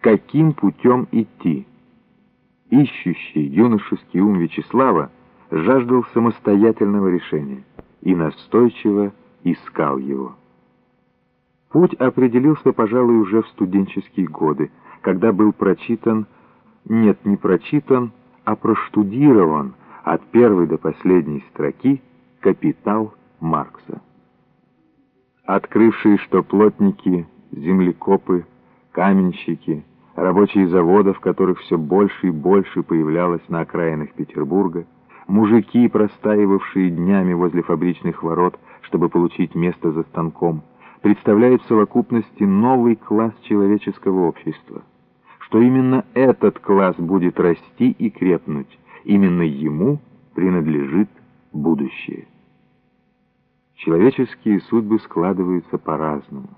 каким путем идти. Ищущий юношеский ум Вячеслава жаждал самостоятельного решения и настойчиво искал его. Путь определился, пожалуй, уже в студенческие годы, когда был прочитан, нет, не прочитан, а проштудирован от первой до последней строки «Капитал Маркса». Открывшие, что плотники, землекопы, каменщики, рабочие заводов, которых все больше и больше появлялось на окраинах Петербурга, мужики, простаивавшие днями возле фабричных ворот, чтобы получить место за станком, представляют в совокупности новый класс человеческого общества, что именно этот класс будет расти и крепнуть, именно ему принадлежит будущее. Человеческие судьбы складываются по-разному.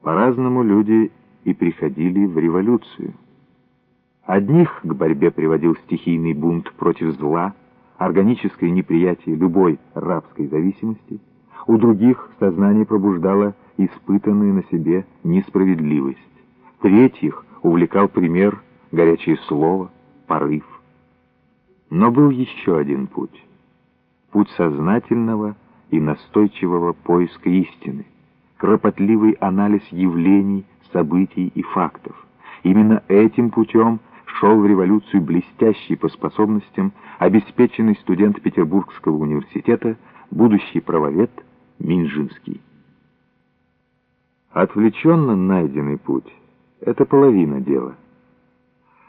По-разному люди и приходили в революцию. Одних к борьбе приводил стихийный бунт против зла, органическое неприятие любой рабской зависимости, у других сознание пробуждало испытанную на себе несправедливость, третьих увлекал пример, горячее слово, порыв. Но был еще один путь, путь сознательного и настойчивого поиска истины, кропотливый анализ явлений, событий и фактов. Именно этим путем шел в революцию блестящий по способностям обеспеченный студент Петербургского университета, будущий правовед Минжинский. Отвлеченно найденный путь — это половина дела.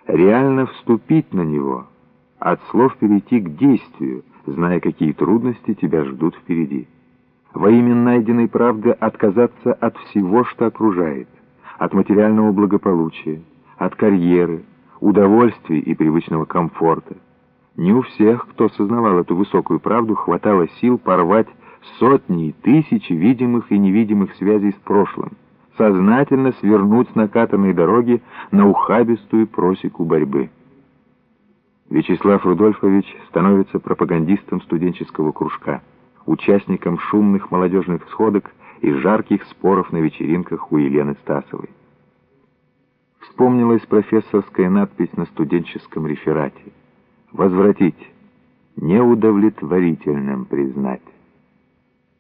Реально вступить на него, от слов перейти к действию, зная, какие трудности тебя ждут впереди. Во имя найденной правды отказаться от всего, что окружает, от материального благополучия, от карьеры, удовольствий и привычного комфорта. Не у всех, кто осознавал эту высокую правду, хватало сил порвать сотни и тысячи видимых и невидимых связей с прошлым, сознательно свернуть с накатанной дороги на ухабистую просеку борьбы. Вячеслав Рудольфович становится пропагандистом студенческого кружка, участником шумных молодежных сходок и жарких споров на вечеринках у Елены Стасовой. Вспомнилась профессорская надпись на студенческом реферате. «Возвратить, неудовлетворительным признать».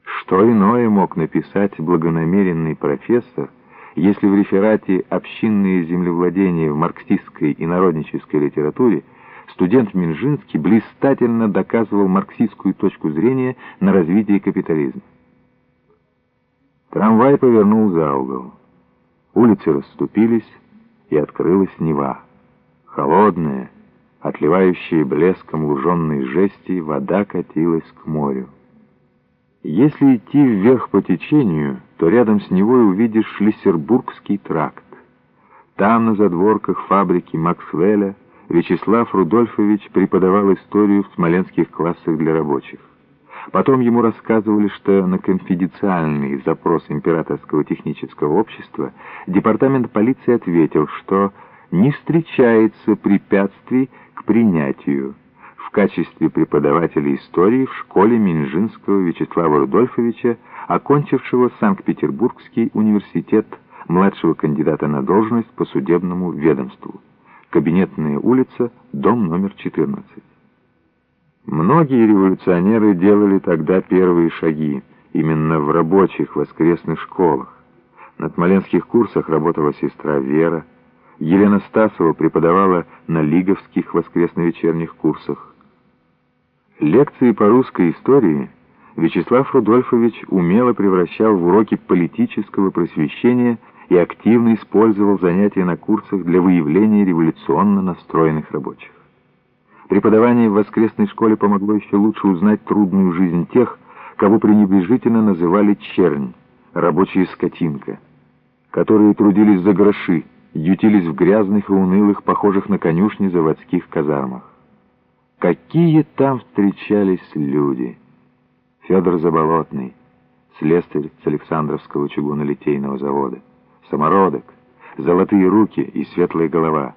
Что иное мог написать благонамеренный профессор, если в реферате «Общинные землевладения в марксистской и народнической литературе» студент Минжинский блистательно доказывал марксистскую точку зрения на развитие капитализма. Трамвай повернул за угол. Улицы расступились, и открылась Нева. Холодная, отливающая блеском луженной жести, вода катилась к морю. Если идти вверх по течению, то рядом с Невой увидишь Шлиссербургский тракт. Там, на задворках фабрики Максвелля, Вячеслав Рудольфович преподавал историю в смоленских классах для рабочих. Потом ему рассказывали, что на конфиденциальный запрос Императорского технического общества департамент полиции ответил, что не встречается препятствий к принятию в качестве преподавателя истории в школе Минжинского Вячеслава Рудольфовича, окончившего Санкт-Петербургский университет младшего кандидата на должность по судебному ведомству. Кабинетная улица, дом номер 14. Многие революционеры делали тогда первые шаги, именно в рабочих воскресных школах. На смоленских курсах работала сестра Вера, Елена Стасова преподавала на лиговских воскресно-вечерних курсах. Лекции по русской истории Вячеслав Рудольфович умело превращал в уроки политического просвещения и активно использовал занятия на курсах для выявления революционно настроенных рабочих. Преподавание в воскресной школе помогло еще лучше узнать трудную жизнь тех, кого пренебрежительно называли чернь, рабочая скотинка, которые трудились за гроши, ютились в грязных и унылых, похожих на конюшни заводских казармах. Какие там встречались люди! Федор Заболотный, слесарь с Александровского чугунолитейного завода, самородок, золотые руки и светлая голова,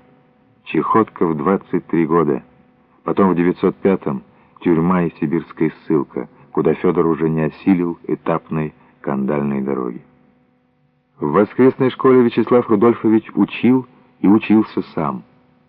чехотка в 23 года — Потом в 905-м тюрьма и сибирская ссылка, куда Федор уже не осилил этапной кандальной дороги. В воскресной школе Вячеслав Рудольфович учил и учился сам.